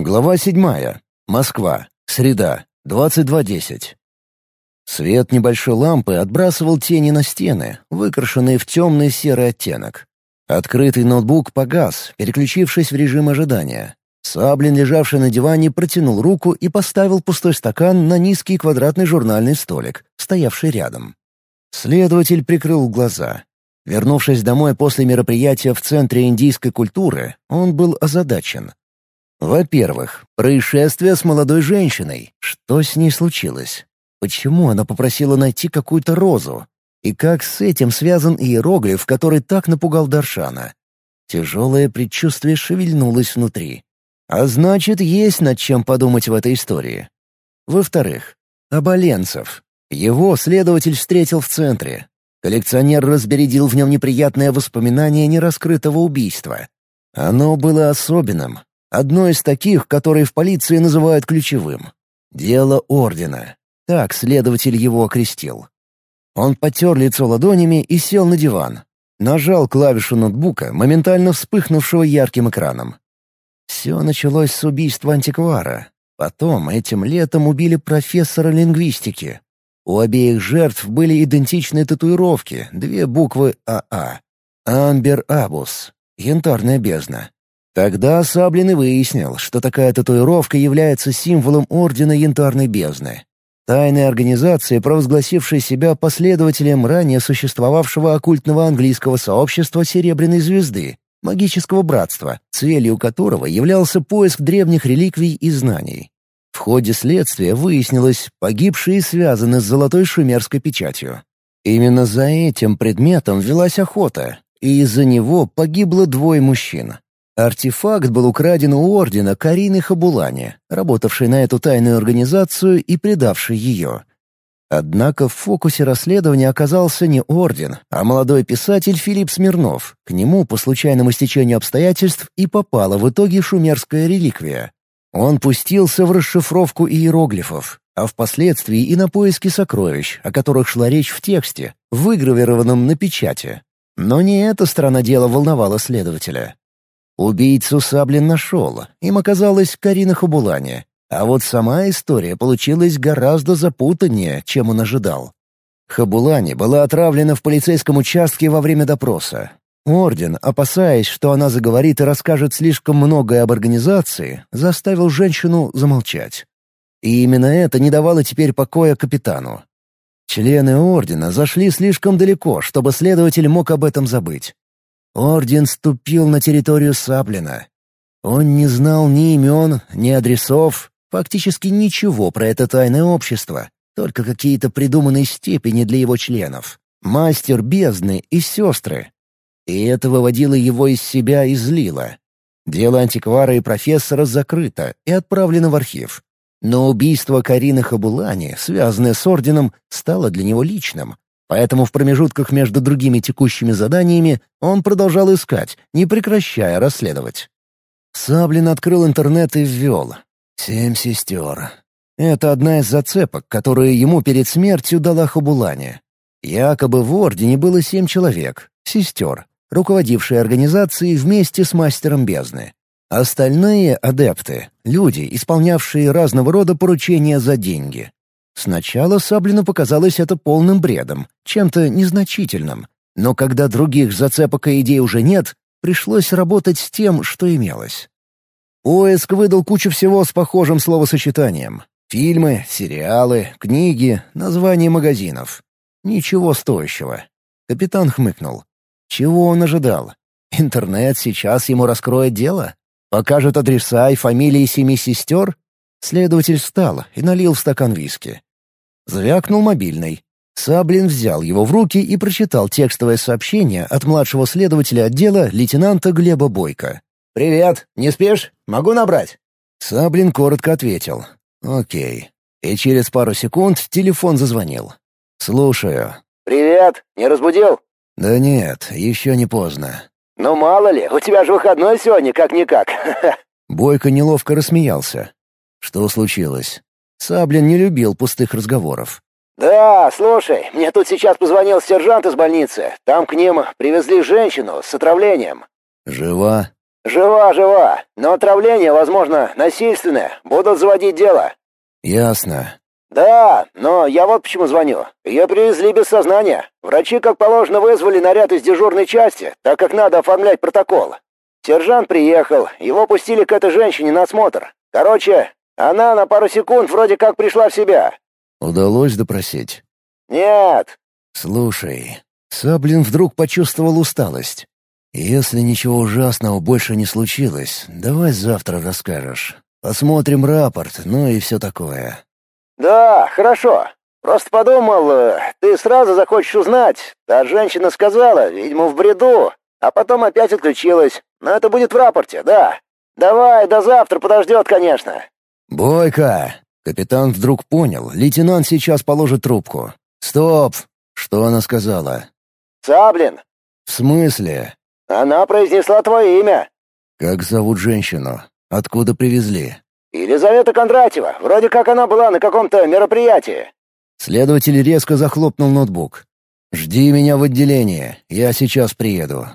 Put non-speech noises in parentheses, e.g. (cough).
Глава седьмая. Москва. Среда. 22.10. Свет небольшой лампы отбрасывал тени на стены, выкрашенные в темный серый оттенок. Открытый ноутбук погас, переключившись в режим ожидания. Саблин, лежавший на диване, протянул руку и поставил пустой стакан на низкий квадратный журнальный столик, стоявший рядом. Следователь прикрыл глаза. Вернувшись домой после мероприятия в Центре индийской культуры, он был озадачен. Во-первых, происшествие с молодой женщиной. Что с ней случилось? Почему она попросила найти какую-то розу? И как с этим связан иероглиф, который так напугал Даршана? Тяжелое предчувствие шевельнулось внутри. А значит, есть над чем подумать в этой истории. Во-вторых, Оболенцев. Его следователь встретил в центре. Коллекционер разбередил в нем неприятное воспоминание нераскрытого убийства. Оно было особенным, Одно из таких, которые в полиции называют ключевым. Дело Ордена. Так следователь его окрестил. Он потер лицо ладонями и сел на диван. Нажал клавишу ноутбука, моментально вспыхнувшего ярким экраном. Все началось с убийства антиквара. Потом этим летом убили профессора лингвистики. У обеих жертв были идентичные татуировки, две буквы АА. Амбер Абус. Янтарная бездна. Тогда Саблин и выяснил, что такая татуировка является символом Ордена Янтарной Бездны. Тайная организация, провозгласившая себя последователем ранее существовавшего оккультного английского сообщества Серебряной Звезды, магического братства, целью которого являлся поиск древних реликвий и знаний. В ходе следствия выяснилось, погибшие связаны с золотой шумерской печатью. Именно за этим предметом велась охота, и из-за него погибло двое мужчин. Артефакт был украден у ордена Карины Хабулани, работавшей на эту тайную организацию и предавшей ее. Однако в фокусе расследования оказался не орден, а молодой писатель Филипп Смирнов. К нему по случайному стечению обстоятельств и попала в итоге шумерская реликвия. Он пустился в расшифровку иероглифов, а впоследствии и на поиски сокровищ, о которых шла речь в тексте, выгравированном на печати. Но не эта сторона дела волновала следователя. Убийцу Саблин нашел, им оказалась Карина Хабулани. А вот сама история получилась гораздо запутаннее, чем он ожидал. Хабулани была отравлена в полицейском участке во время допроса. Орден, опасаясь, что она заговорит и расскажет слишком многое об организации, заставил женщину замолчать. И именно это не давало теперь покоя капитану. Члены Ордена зашли слишком далеко, чтобы следователь мог об этом забыть. Орден ступил на территорию Саблина. Он не знал ни имен, ни адресов, фактически ничего про это тайное общество, только какие-то придуманные степени для его членов. Мастер бездны и сестры. И это выводило его из себя и злило. Дело антиквара и профессора закрыто и отправлено в архив. Но убийство Карины Хабулани, связанное с орденом, стало для него личным, Поэтому в промежутках между другими текущими заданиями он продолжал искать, не прекращая расследовать. Саблин открыл интернет и ввел. «Семь сестер». Это одна из зацепок, которые ему перед смертью дала Хабулани. Якобы в Ордене было семь человек, сестер, руководившие организацией вместе с мастером бездны. Остальные — адепты, люди, исполнявшие разного рода поручения за деньги. Сначала Саблину показалось это полным бредом, чем-то незначительным. Но когда других зацепок и идей уже нет, пришлось работать с тем, что имелось. Поиск выдал кучу всего с похожим словосочетанием. Фильмы, сериалы, книги, названия магазинов. Ничего стоящего. Капитан хмыкнул. Чего он ожидал? Интернет сейчас ему раскроет дело? Покажет адреса и фамилии семи сестер? Следователь встал и налил в стакан виски. Звякнул мобильный. Саблин взял его в руки и прочитал текстовое сообщение от младшего следователя отдела лейтенанта Глеба Бойко. «Привет! Не спишь? Могу набрать?» Саблин коротко ответил. «Окей». И через пару секунд телефон зазвонил. «Слушаю». «Привет! Не разбудил?» «Да нет, еще не поздно». «Ну мало ли, у тебя же выходной сегодня, как-никак». (laughs) Бойко неловко рассмеялся. «Что случилось?» Саблин не любил пустых разговоров. «Да, слушай, мне тут сейчас позвонил сержант из больницы. Там к ним привезли женщину с отравлением». «Жива?» «Жива, жива, но отравление, возможно, насильственное. Будут заводить дело». «Ясно». «Да, но я вот почему звоню. Ее привезли без сознания. Врачи, как положено, вызвали наряд из дежурной части, так как надо оформлять протокол. Сержант приехал, его пустили к этой женщине на осмотр. Короче, она на пару секунд вроде как пришла в себя». «Удалось допросить?» «Нет». «Слушай, Саблин вдруг почувствовал усталость. «Если ничего ужасного больше не случилось, давай завтра расскажешь. Посмотрим рапорт, ну и все такое». «Да, хорошо. Просто подумал, э, ты сразу захочешь узнать. Та женщина сказала, видимо, в бреду, а потом опять отключилась. Но это будет в рапорте, да. Давай, до завтра подождет, конечно». «Бойко!» Капитан вдруг понял, лейтенант сейчас положит трубку. «Стоп! Что она сказала?» «Саблин!» «В смысле?» «Она произнесла твое имя». «Как зовут женщину? Откуда привезли?» «Елизавета Кондратьева. Вроде как она была на каком-то мероприятии». Следователь резко захлопнул ноутбук. «Жди меня в отделении. Я сейчас приеду.